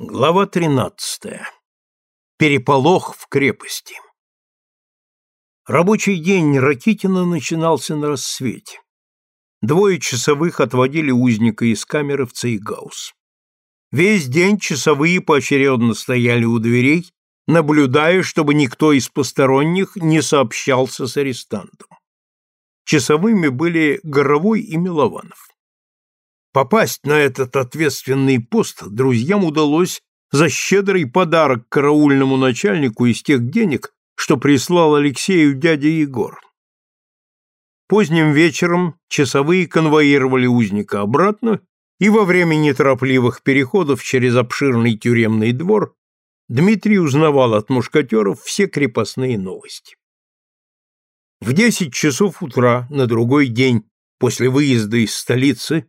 Глава 13. Переполох в крепости. Рабочий день Ракитина начинался на рассвете. Двое часовых отводили узника из камеры в Цейгаус. Весь день часовые поочередно стояли у дверей, наблюдая, чтобы никто из посторонних не сообщался с арестантом. Часовыми были Горовой и Милованов. Попасть на этот ответственный пост друзьям удалось за щедрый подарок караульному начальнику из тех денег, что прислал Алексею дядя Егор. Поздним вечером часовые конвоировали узника обратно, и во время неторопливых переходов через обширный тюремный двор Дмитрий узнавал от мушкатеров все крепостные новости. В десять часов утра на другой день после выезда из столицы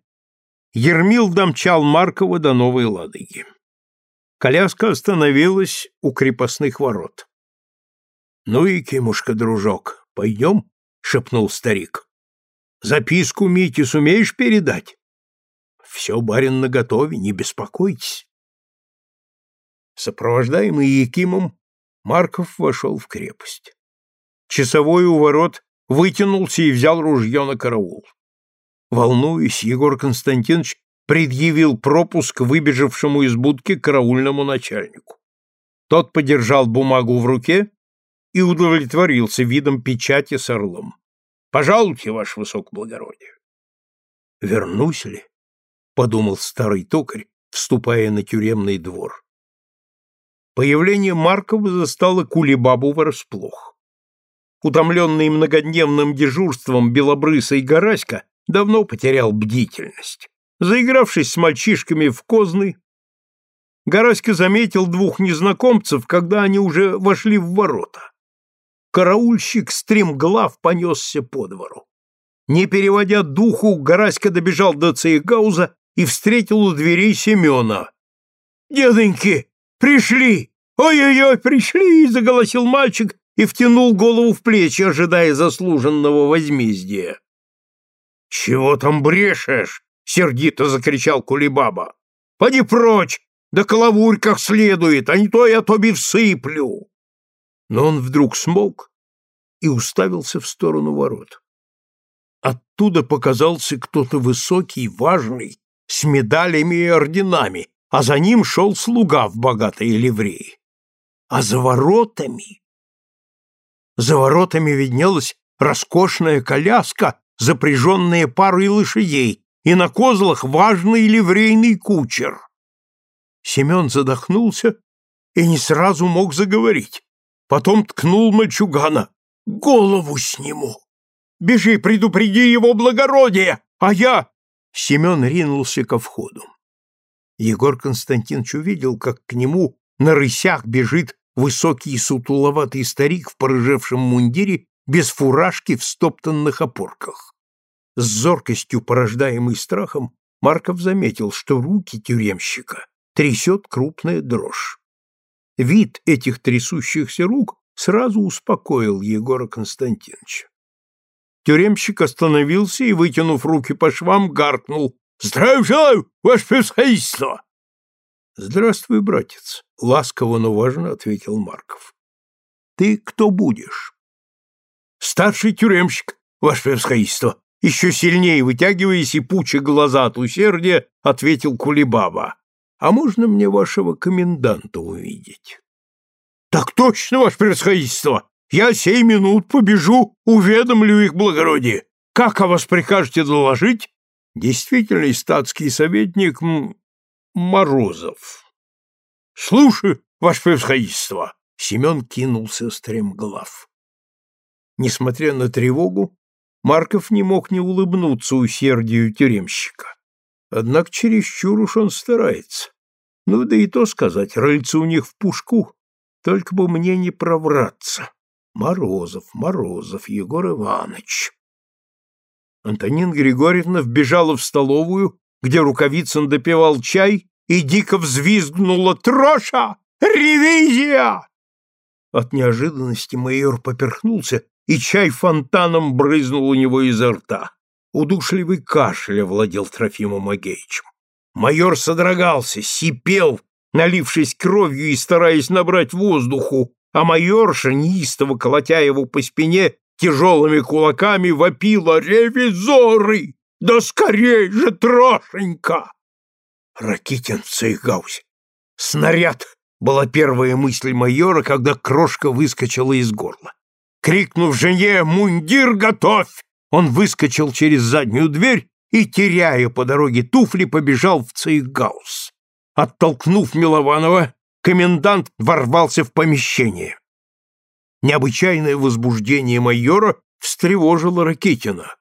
Ермил домчал Маркова до Новой Ладоги. Коляска остановилась у крепостных ворот. — Ну и, Кимушка, дружок, пойдем? — шепнул старик. — Записку Мите сумеешь передать? — Все, барин, наготове, не беспокойтесь. Сопровождаемый Якимом, Марков вошел в крепость. Часовой у ворот вытянулся и взял ружье на караул. Волнуясь, Егор Константинович предъявил пропуск выбежавшему из будки караульному начальнику. Тот подержал бумагу в руке и удовлетворился видом печати с орлом. — Пожалуйте, ваше высокоблагородие. — Вернусь ли? — подумал старый токарь, вступая на тюремный двор. Появление Маркова застало Кулебабу врасплох. Утомленный многодневным дежурством белобрысый Гораська давно потерял бдительность. Заигравшись с мальчишками в козны, Гораська заметил двух незнакомцев, когда они уже вошли в ворота. Караульщик стремглав понесся по двору. Не переводя духу, Гораська добежал до Цейгауза и встретил у дверей Семена. «Дедоньки, пришли! Ой-ой-ой, пришли!» — заголосил мальчик и втянул голову в плечи, ожидая заслуженного возмездия. «Чего там брешешь?» — сердито закричал Кулибаба. «Поди прочь, да коловурь как следует, а не то я тоби всыплю!» Но он вдруг смолк и уставился в сторону ворот. Оттуда показался кто-то высокий, важный, с медалями и орденами, а за ним шел слуга в богатой ливреи. А за воротами... За воротами виднелась роскошная коляска запряженные парой лошадей, и на козлах важный ливрейный кучер. Семен задохнулся и не сразу мог заговорить. Потом ткнул мальчугана. «Голову сниму! Бежи, предупреди его благородие, а я...» Семен ринулся ко входу. Егор Константинович увидел, как к нему на рысях бежит высокий сутуловатый старик в порыжевшем мундире без фуражки в стоптанных опорках. С зоркостью, порождаемой страхом, Марков заметил, что руки тюремщика трясет крупная дрожь. Вид этих трясущихся рук сразу успокоил Егора Константиновича. Тюремщик остановился и, вытянув руки по швам, гаркнул «Здравия желаю, ваше превосходительство!» «Здравствуй, братец», — ласково, но важно ответил Марков. «Ты кто будешь?» Старший тюремщик, ваше превосходительство, еще сильнее вытягиваясь и пуча глаза от усердия, ответил Кулибаба. А можно мне вашего коменданта увидеть? Так точно, ваше превосходительство. Я сей минут побежу, уведомлю их благородие. Как о вас прикажете доложить? Действительный статский советник М... Морозов. Слушаю, ваше превосходительство. Семен кинулся стремглав. Несмотря на тревогу, Марков не мог не улыбнуться усердию тюремщика. Однако чересчур уж он старается. Ну да и то сказать, рыльца у них в пушку, только бы мне не провраться. Морозов, Морозов, Егор Иванович. Антонин Григорьевна вбежала в столовую, где Рукавицын допивал чай, и дико взвизгнула «Троша! Ревизия!» От неожиданности майор поперхнулся и чай фонтаном брызнул у него изо рта. Удушливый кашель овладел Трофимом Агеичем. Майор содрогался, сипел, налившись кровью и стараясь набрать воздуху, а майорша, неистово колотя его по спине, тяжелыми кулаками вопила «Ревизоры! Да скорей же, Трошенька!» Ракитин в. Снаряд была первая мысль майора, когда крошка выскочила из горла. Крикнув жене «Мундир готовь!», он выскочил через заднюю дверь и, теряя по дороге туфли, побежал в Цейгаус. Оттолкнув Милованова, комендант ворвался в помещение. Необычайное возбуждение майора встревожило Ракитина.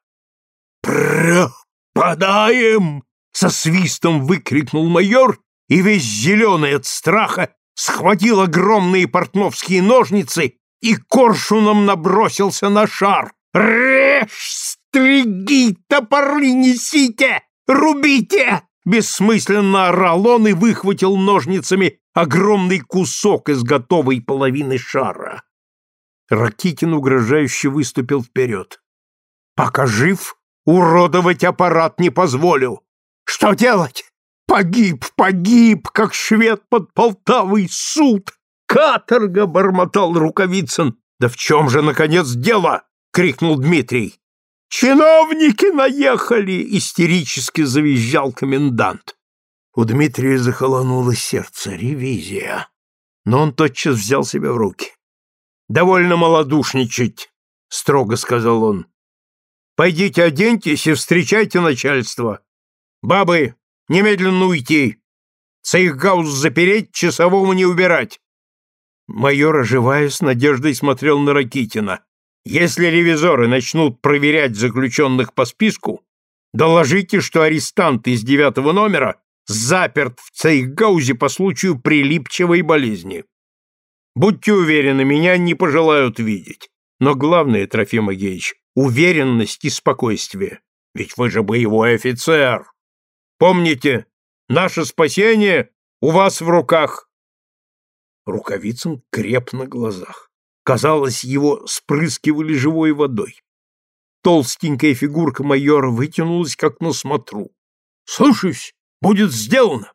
«Пропадаем!» — со свистом выкрикнул майор и весь зеленый от страха схватил огромные портновские ножницы и коршуном набросился на шар. «Режь, стриги, топоры несите! Рубите!» Бессмысленно орал он и выхватил ножницами огромный кусок из готовой половины шара. Ракитин угрожающе выступил вперед. «Пока жив, уродовать аппарат не позволю. Что делать? Погиб, погиб, как швед под Полтавой, суд! Каторга!» — бормотал Рукавицын. «Да в чем же, наконец, дело?» — крикнул Дмитрий. «Чиновники наехали!» — истерически завизжал комендант. У Дмитрия захолонуло сердце. Ревизия. Но он тотчас взял себя в руки. «Довольно малодушничать», — строго сказал он. «Пойдите оденьтесь и встречайте начальство. Бабы, немедленно уйти. Цейхгаус запереть, часовому не убирать». Майор, оживая, с надеждой смотрел на Ракитина. «Если ревизоры начнут проверять заключенных по списку, доложите, что арестант из девятого номера заперт в Цейхгаузе по случаю прилипчивой болезни. Будьте уверены, меня не пожелают видеть. Но главное, Трофим Агеич, уверенность и спокойствие. Ведь вы же боевой офицер. Помните, наше спасение у вас в руках. Рукавицын креп на глазах. Казалось, его спрыскивали живой водой. Толстенькая фигурка майора вытянулась, как на смотру. «Слушаюсь, будет сделано!»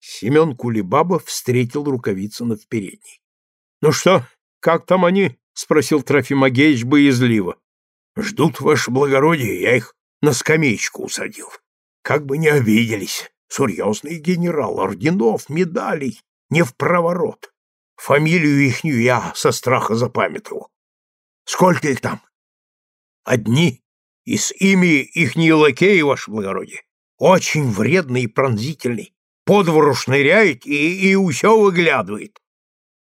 Семен Кулебаба встретил Рукавицына в передней. — Ну что, как там они? — спросил Трофим Агеич боязливо. — Ждут, ваше благородие, я их на скамеечку усадил. Как бы не обиделись. Серьезный генерал, орденов, медалей, не в проворот. Фамилию ихнюю я со страха запамятовал. Сколько их там? Одни. И с ими ихние лакеи, ваше благородие. Очень вредный и пронзительный по шныряет и, и усё выглядывает.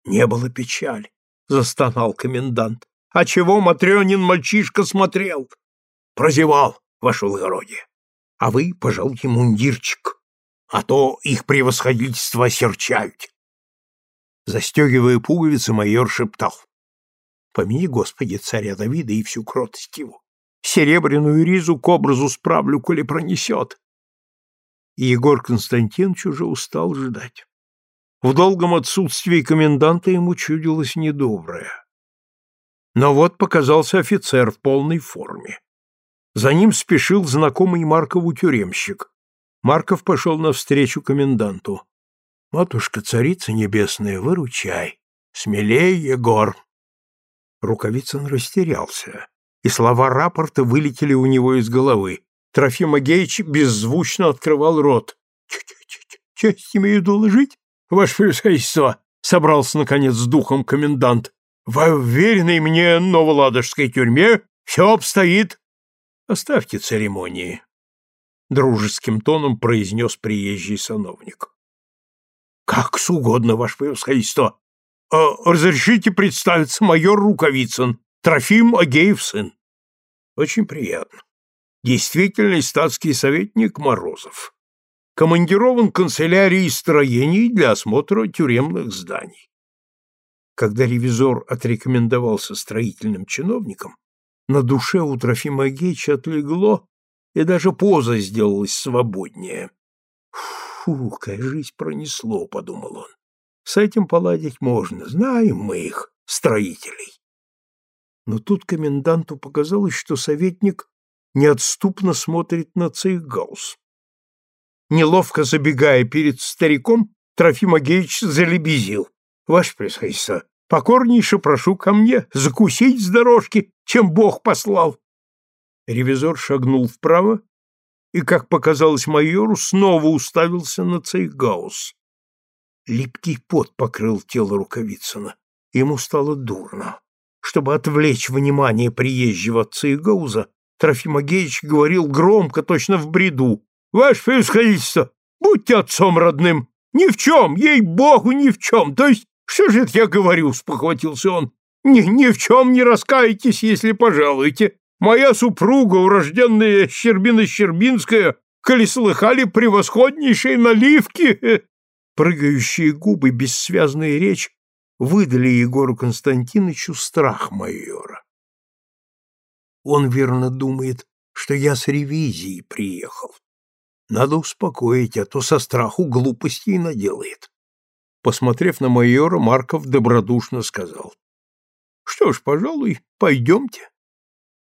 Не было печали, застонал комендант. А чего Матрёнин мальчишка смотрел? Прозевал, ваше благородие. А вы, пожалуйте, мундирчик, а то их превосходительство осерчают. Застегивая пуговицы, майор шептал. Помяни, Господи, царя Давида и всю кротость его. Серебряную ризу к образу справлю, коли пронесет и Егор Константинович уже устал ждать. В долгом отсутствии коменданта ему чудилось недоброе. Но вот показался офицер в полной форме. За ним спешил знакомый Маркову тюремщик. Марков пошел навстречу коменданту. «Матушка-царица небесная, выручай! Смелей, Егор!» Рукавицын растерялся, и слова рапорта вылетели у него из головы. Трофим Агеич беззвучно открывал рот. «Честь имею доложить, ваше превосходительство!» — собрался, наконец, с духом комендант. «В уверенной мне новоладожской тюрьме все обстоит...» «Оставьте церемонии», — дружеским тоном произнес приезжий сановник. «Как с угодно, ваше превосходительство. А, разрешите представиться майор Рукавицын, Трофим Агеев сын». «Очень приятно действительный статский советник Морозов, командирован канцелярией строений для осмотра тюремных зданий. Когда ревизор отрекомендовался строительным чиновникам, на душе у Трофима Геича отлегло, и даже поза сделалась свободнее. «Фу, кажись, пронесло», — подумал он. «С этим поладить можно, знаем мы их, строителей». Но тут коменданту показалось, что советник неотступно смотрит на Цейгаус. Неловко забегая перед стариком, Трофим Агеич залебезил. Ваше превосходительство, покорнейше прошу ко мне закусить с дорожки, чем Бог послал. Ревизор шагнул вправо и, как показалось майору, снова уставился на Цейгаус. Липкий пот покрыл тело Рукавицына. Ему стало дурно. Чтобы отвлечь внимание приезжего от Цейгауза, Трофим Агеич говорил громко, точно в бреду. «Ваше превосходительство, будьте отцом родным! Ни в чем, ей-богу, ни в чем! То есть, что же это я говорю?» — спохватился он. «Ни, «Ни в чем не раскаетесь, если пожалуете. Моя супруга, урожденная Щербина-Щербинская, коли слыхали превосходнейшие наливки!» Прыгающие губы, бессвязная речь выдали Егору Константиновичу страх майора. Он верно думает, что я с ревизией приехал. Надо успокоить, а то со страху глупостей наделает. Посмотрев на майора, Марков добродушно сказал. — Что ж, пожалуй, пойдемте.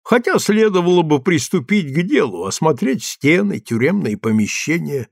Хотя следовало бы приступить к делу, осмотреть стены, тюремные помещения.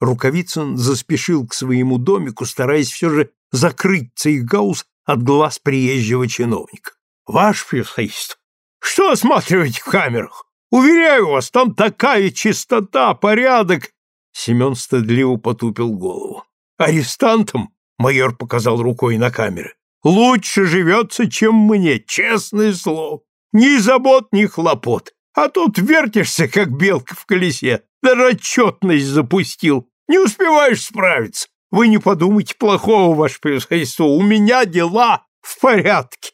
Рукавицын заспешил к своему домику, стараясь все же закрыть Цейгаус от глаз приезжего чиновника. — Ваше превосходительство, что осматривать в камерах? Уверяю вас, там такая чистота, порядок. Семен стыдливо потупил голову. Арестантам, майор показал рукой на камеры, лучше живется, чем мне, честное слово. Ни забот, ни хлопот. А тут вертишься, как белка в колесе. Даже отчетность запустил. Не успеваешь справиться. Вы не подумайте плохого, ваше превосходительство. У меня дела в порядке.